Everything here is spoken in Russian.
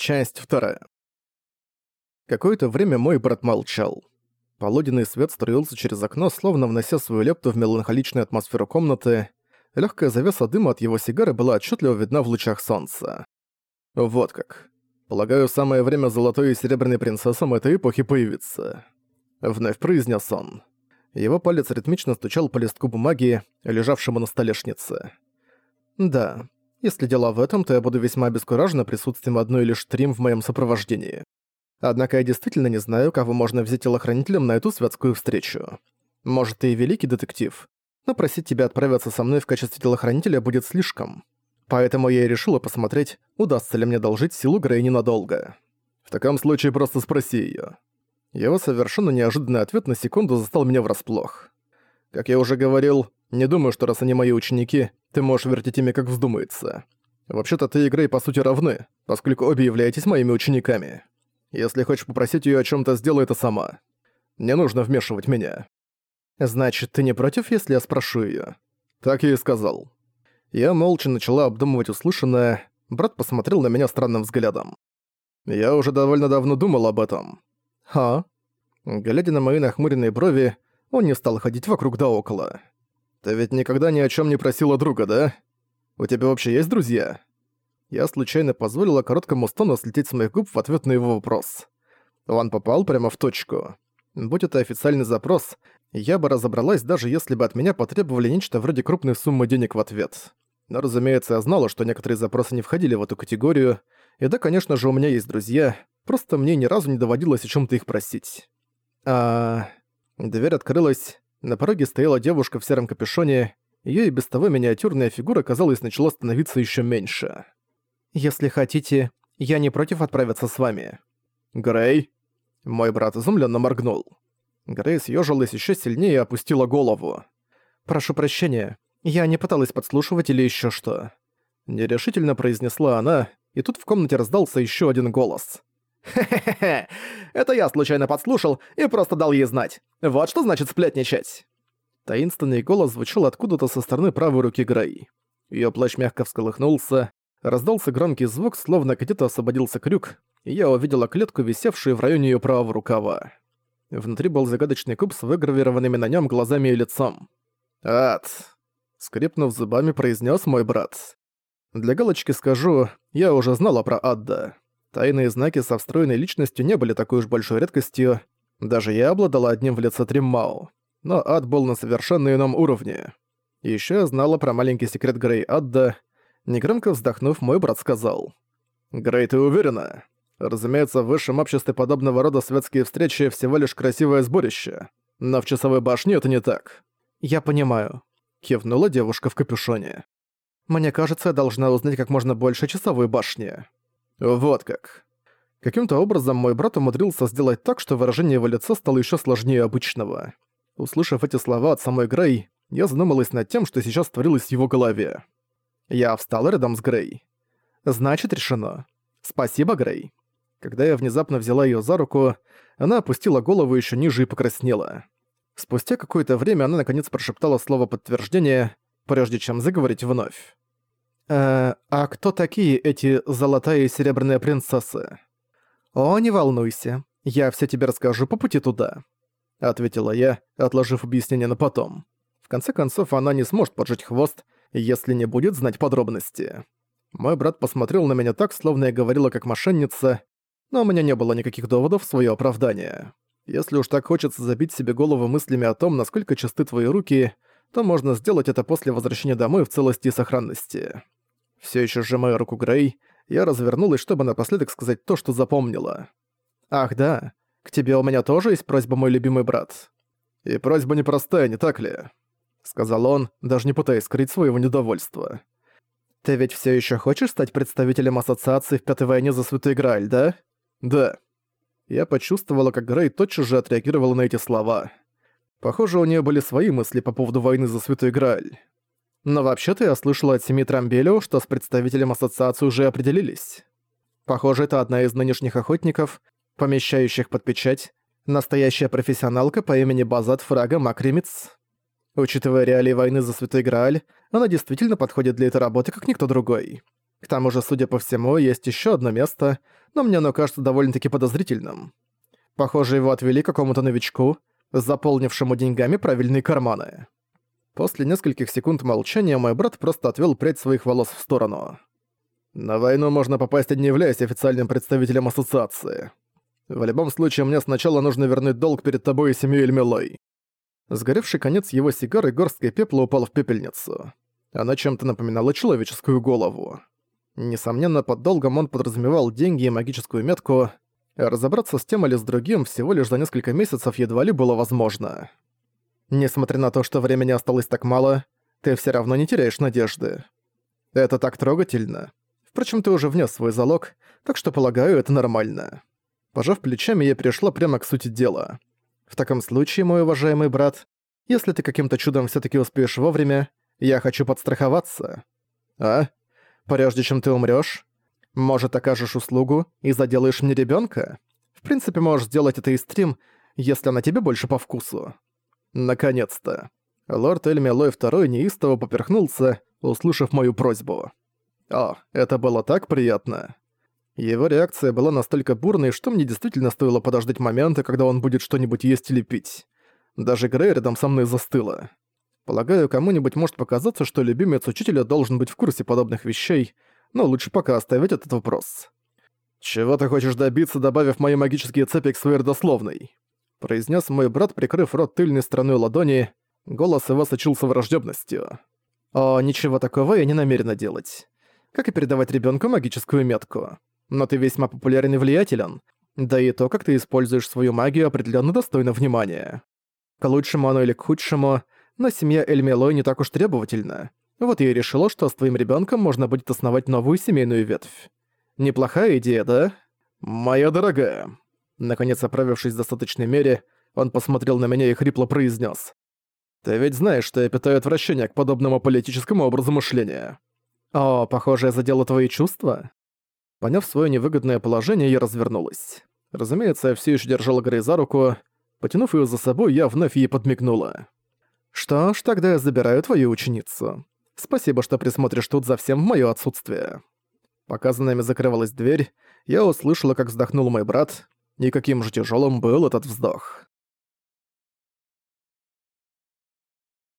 Часть вторая. Какое-то время мой брат молчал. Полуденный свет струился через окно, словно внося свою лепту в меланхоличную атмосферу комнаты. Легкая завеса дыма от его сигары была отчетливо видна в лучах солнца. Вот как. Полагаю, самое время золотой и серебряной принцессам этой эпохи появиться. Вновь произнес он. Его палец ритмично стучал по листку бумаги, лежавшему на столешнице. Да, если дело в этом, то я буду весьма обескуражена присутствием одной лишь трим в моем сопровождении. Однако я действительно не знаю, кого можно взять телохранителем на эту светскую встречу. Может, ты и великий детектив, но просить тебя отправиться со мной в качестве телохранителя будет слишком. Поэтому я и решила посмотреть, удастся ли мне должить силу Грей ненадолго. В таком случае просто спроси её. Его совершенно неожиданный ответ на секунду застал меня врасплох. Как я уже говорил, не думаю, что раз они мои ученики, ты можешь вертеть ими как вздумается. Вообще-то ты и Грей по сути равны, поскольку обе являетесь моими учениками. Если хочешь попросить её о чём-то, сделай это сама. Не нужно вмешивать меня. Значит, ты не против, если я спрошу её? Так я и сказал. Я молча начала обдумывать услышанное, брат посмотрел на меня странным взглядом. Я уже довольно давно думал об этом. Ха? Глядя на мои нахмуренные брови, он не стал ходить вокруг да около. «Ты ведь никогда ни о чем не просила друга, да? У тебя вообще есть друзья?» Я случайно позволила короткому стону слететь с моих губ в ответ на его вопрос. Он попал прямо в точку. Будь это официальный запрос, я бы разобралась, даже если бы от меня потребовали нечто вроде крупной суммы денег в ответ. Но, разумеется, я знала, что некоторые запросы не входили в эту категорию, и да, конечно же, у меня есть друзья, просто мне ни разу не доводилось о чем то их просить. А... Дверь открылась, на пороге стояла девушка в сером капюшоне, её и без того миниатюрная фигура, казалось, начала становиться ещё меньше. «Если хотите, я не против отправиться с вами». «Грей?» Мой брат изумленно моргнул. Грей съежилась еще сильнее и опустила голову. «Прошу прощения, я не пыталась подслушивать или еще что». Нерешительно произнесла она, и тут в комнате раздался еще один голос. «Хе-хе-хе, это я случайно подслушал и просто дал ей знать. Вот что значит сплетничать». Таинственный голос звучал откуда-то со стороны правой руки Грей. Её плащ мягко всколыхнулся, Раздался громкий звук, словно где-то освободился крюк, и я увидела клетку, висевшую в районе её правого рукава. Внутри был загадочный куб с выгравированными на нём глазами и лицом. «Ад!» — скрипнув зубами, произнес мой брат. Для галочки скажу, я уже знала про Адда. Тайные знаки со встроенной личностью не были такой уж большой редкостью, даже я обладала одним в лице Триммау. Но Ад был на совершенно ином уровне. Ещё я знала про маленький секрет Грей Адда — Негромко вздохнув, мой брат сказал. «Грей, ты уверена? Разумеется, в высшем обществе подобного рода светские встречи всего лишь красивое сборище. Но в часовой башне это не так». «Я понимаю», — кивнула девушка в капюшоне. «Мне кажется, я должна узнать как можно больше часовой башни». «Вот как». Каким-то образом мой брат умудрился сделать так, что выражение его лица стало еще сложнее обычного. Услышав эти слова от самой Грей, я задумалась над тем, что сейчас творилось в его голове. Я встал рядом с Грей. «Значит, решено. Спасибо, Грей». Когда я внезапно взяла её за руку, она опустила голову ещё ниже и покраснела. Спустя какое-то время она наконец прошептала слово подтверждения, прежде чем заговорить вновь. «Э, а кто такие эти золотая и серебряная принцессы?» «О, не волнуйся, я всё тебе расскажу по пути туда», — ответила я, отложив объяснение на потом. В конце концов, она не сможет поджать хвост, если не будет знать подробности. Мой брат посмотрел на меня так, словно я говорила как мошенница, но у меня не было никаких доводов в своё оправдание. Если уж так хочется забить себе голову мыслями о том, насколько чисты твои руки, то можно сделать это после возвращения домой в целости и сохранности. Всё ещё сжимая руку Грей, я развернулась, чтобы напоследок сказать то, что запомнила. «Ах да, к тебе у меня тоже есть просьба, мой любимый брат. И просьба непростая, не так ли?» — сказал он, даже не пытаясь скрыть своего недовольства. «Ты ведь все еще хочешь стать представителем ассоциации в Пятой войне за Святой Грааль, да?» «Да». Я почувствовала, как Грей тотчас же отреагировала на эти слова. Похоже, у нее были свои мысли по поводу войны за Святой Грааль. Но вообще-то я слышала от семьи Трамбелио, что с представителем ассоциации уже определились. Похоже, это одна из нынешних охотников, помещающих под печать, настоящая профессионалка по имени Базат Фрага Макримиц. Учитывая реалии войны за Святой Грааль, она действительно подходит для этой работы как никто другой. К тому же, судя по всему, есть еще одно место, но мне оно кажется довольно-таки подозрительным. Похоже, его отвели какому-то новичку, заполнившему деньгами правильные карманы. После нескольких секунд молчания мой брат просто отвел прядь своих волос в сторону. «На войну можно попасть, не являясь официальным представителем ассоциации. В любом случае, мне сначала нужно вернуть долг перед тобой и семьей Эльмилой». Сгоревший конец его сигары горсткой пепла упал в пепельницу. Она чем-то напоминала человеческую голову. Несомненно, под долгом он подразумевал деньги и магическую метку. Разобраться с тем или с другим всего лишь за несколько месяцев едва ли было возможно. Несмотря на то, что времени осталось так мало, ты все равно не теряешь надежды. Это так трогательно. Впрочем, ты уже внес свой залог, так что, полагаю, это нормально. Пожав плечами, я перешла прямо к сути дела. В таком случае, мой уважаемый брат, если ты каким-то чудом все таки успеешь вовремя, я хочу подстраховаться. А? Прежде чем ты умрёшь, может, окажешь услугу и заделаешь мне ребёнка? В принципе, можешь сделать это и стрим, если она тебе больше по вкусу. Наконец-то. Лорд Эльмилой II неистово поперхнулся, услышав мою просьбу. О, это было так приятно. Его реакция была настолько бурной, что мне действительно стоило подождать момента, когда он будет что-нибудь есть или пить. Даже Грей рядом со мной застыла. Полагаю, кому-нибудь может показаться, что любимец учителя должен быть в курсе подобных вещей, но лучше пока оставить этот вопрос. «Чего ты хочешь добиться, добавив мои магические цепи к своей родословной?» Произнес мой брат, прикрыв рот тыльной стороной ладони. Голос его сочился враждебностью. «О, ничего такого я не намерена делать. Как и передавать ребенку магическую метку. Но ты весьма популярен и влиятелен. Да и то, как ты используешь свою магию, определенно достойно внимания. К лучшему оно или к худшему, но семья Эльмелой не так уж требовательна. Вот я и решила, что с твоим ребенком можно будет основать новую семейную ветвь. Неплохая идея, да? Моя дорогая. Наконец, оправившись в достаточной мере, он посмотрел на меня и хрипло произнес: «Ты ведь знаешь, что я питаю отвращение к подобному политическому образу мышления». «О, похоже, я задела твои чувства?» Поняв свое невыгодное положение, я развернулась. Разумеется, я все еще держала Грей за руку. Потянув ее за собой, я вновь ей подмигнула. «Что ж, тогда я забираю твою ученицу. Спасибо, что присмотришь тут за всем в моё отсутствие». Пока за нами закрывалась дверь, я услышала, как вздохнул мой брат, и каким же тяжелым был этот вздох.